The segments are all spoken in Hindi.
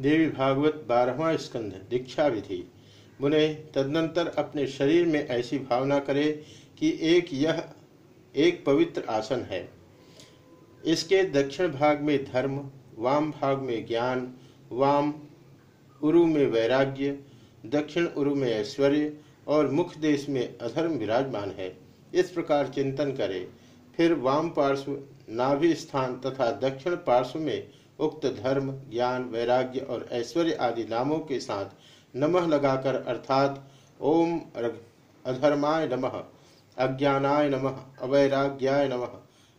देवी भागवत बारहवा स्कंध, दीक्षा विधि। मुने तदनंतर अपने शरीर में ऐसी भावना करे कि एक यह, एक पवित्र आसन है। इसके दक्षिण भाग में धर्म, वाम भाग में ज्ञान, वाम उरु में वैराग्य, दक्षिण उरु में ऐश्वर्य और मुख देश में अधर्म विराजमान है। इस प्रकार चिंतन करे। फिर वाम पार्श्व, नाभि स्थान तथा दक्षिण पार्श्व में उक्त धर्म, ज्ञान, वैराग्य और ऐश्वर्य आदि नामों के साथ नमः लगाकर अर्थात ओम अधर्माय नमः, अज्ञानाय नमः, अवैराग्याय नमः,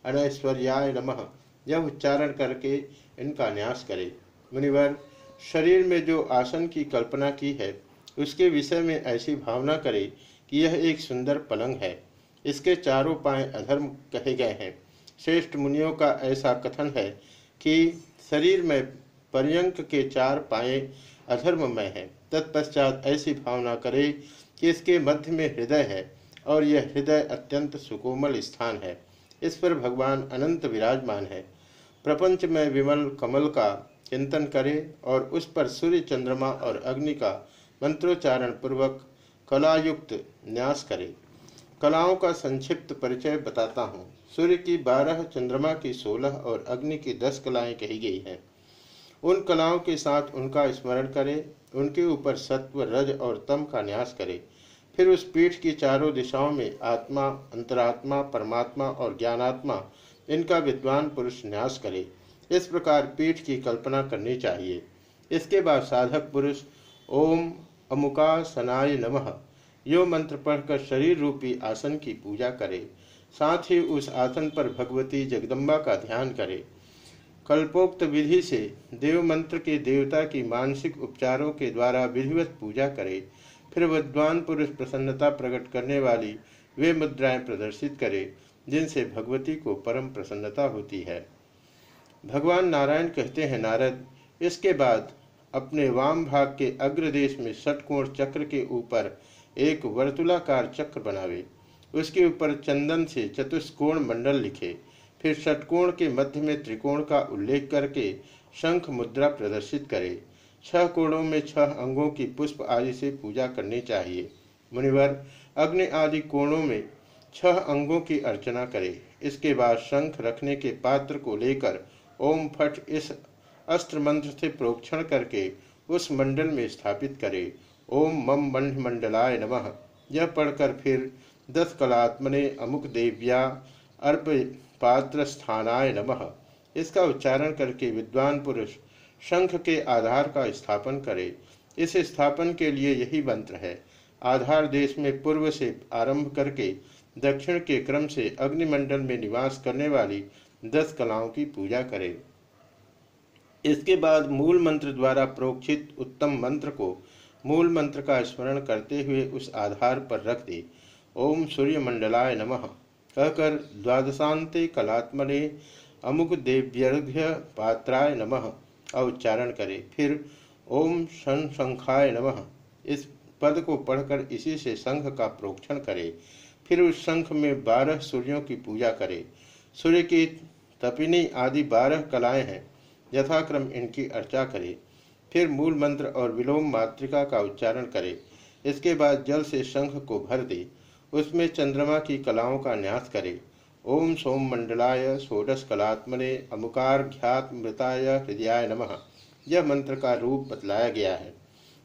अनैश्वर्याय नमः, यह उच्चारण करके इनका न्यास करे। मुनिवर, शरीर में जो आसन की कल्पना की है, उसके विषय में ऐसी भावना करे कि यह एक सुंदर पलंग है। इसके चारों पाए अधर्म कहे गए हैं। श्रेष्ठ मुनियों का ऐसा कथन है कि शरीर में पर्यंक के चार पाए अधर्ममय है। तत्पश्चात ऐसी भावना करे कि इसके मध्य में हृदय है और यह हृदय अत्यंत सुकोमल स्थान है। इस पर भगवान अनंत विराजमान है। प्रपंच में विमल कमल का चिंतन करे और उस पर सूर्य चंद्रमा और अग्नि का मंत्रोच्चारण पूर्वक कलायुक्त न्यास करे। कलाओं का संक्षिप्त परिचय बताता हूँ। सूर्य की बारह, चंद्रमा की सोलह और अग्नि की दस कलाएँ कही गई हैं। उन कलाओं के साथ उनका स्मरण करें, उनके ऊपर सत्व, रज और तम का न्यास करें। फिर उस पीठ की चारों दिशाओं में आत्मा, अंतरात्मा, परमात्मा और ज्ञानात्मा, इनका विद्वान पुरुष न्यास करे। इस प्रकार पीठ की कल्पना करनी चाहिए। इसके बाद साधक पुरुष, ओम अमुका सनाय नमः। यो मंत्र पढ़कर शरीर रूपी आसन की पूजा करे, साथ ही उस आसन पर भगवती जगदम्बा का ध्यान करे। कल्पोक्त विधि से देव मंत्र के देवता की मानसिक उपचारों के द्वारा विधिवत पूजा करे, फिर विद्वान पुरुष प्रसन्नता प्रकट करने वाली वे मुद्राएँ प्रदर्शित करे, जिनसे भगवती को परम प्रसन्नता होती है। भगवान नारायण कहते हैं, नारद, इसके बाद अपने वाम भाग के अग्रदेश में षटकोण चक्र के ऊपर एक वर्तुलाकार चक्र बनावे। उसके ऊपर चंदन से चतुष्कोण मंडल लिखे। फिर षटकोण के मध्य में त्रिकोण का उल्लेख करके शंख मुद्रा प्रदर्शित करे। छह कोणों में छह अंगों की पुष्प आदि से पूजा करनी चाहिए। मुनिवर, अग्नि आदि कोणों में छह अंगों की अर्चना करे। इसके बाद शंख रखने के पात्र को लेकर ओम फट इस अस्त्र मंत्र से प्रोक्षण करके उस मंडल में स्थापित करे। ओम मम मंडलाय नमः। यह पढ़कर फिर दस कलात्मने अमुक देव्या अर्प पात्र स्थानाय नमः। इसका उच्चारण करके विद्वान पुरुष शंख के आधार का स्थापन करे। इस स्थापन के लिए यही मंत्र है। आधार देश में पूर्व से आरंभ करके दक्षिण के क्रम से अग्निमंडल में निवास करने वाली दस कलाओं की पूजा करे। इसके बाद मूल मंत्र द्वारा प्रोक्षित उत्तम मंत्र को मूल मंत्र का स्मरण करते हुए उस आधार पर रख दे। ओम सूर्य मंडलाय नमः। कहकर द्वादशांते कलात्मने अमुक देव्यर्घ्य पात्राय नमः। उच्चारण करे। फिर ओम शन शंखाय नमः। इस पद को पढ़कर इसी से शंख का प्रोक्षण करे। फिर उस शंख में बारह सूर्यों की पूजा करे। सूर्य की तपिनी आदि बारह कलाएँ हैं। यथाक्रम इनकी अर्चा करे। फिर मूल मंत्र और विलोम मातृका का उच्चारण करे। इसके बाद जल से शंख को भर दे। उसमें चंद्रमा की कलाओं का न्यास करे। ओम सोम मंडलाय षोडश कलात्मने अमुकार ख्यात मृताय हृदयाय नमः। यह मंत्र का रूप बतलाया गया है।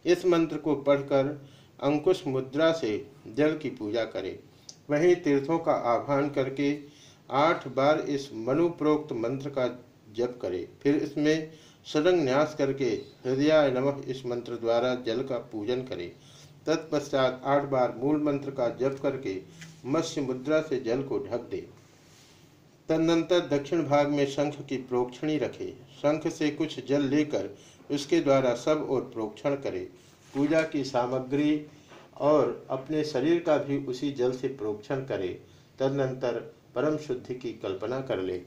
इस मंत्र को पढ़कर अंकुश मुद्रा से जल की पूजा करे। वहीं तीर्थों का आह्वान करके आठ बार इस मनुप्रोक्त मंत्र का जप करे। फिर इसमें सदंग न्यास करके हृदयाय नमः इस मंत्र द्वारा जल का पूजन करे। तत्पश्चात आठ बार मूल मंत्र का जप करके मत्स्य मुद्रा से जल को ढक दे। तदनंतर दक्षिण भाग में शंख की प्रोक्षणी रखे। शंख से कुछ जल लेकर उसके द्वारा सब और प्रोक्षण करे। पूजा की सामग्री और अपने शरीर का भी उसी जल से प्रोक्षण करे। तदनंतर परम शुद्धि की कल्पना कर ले।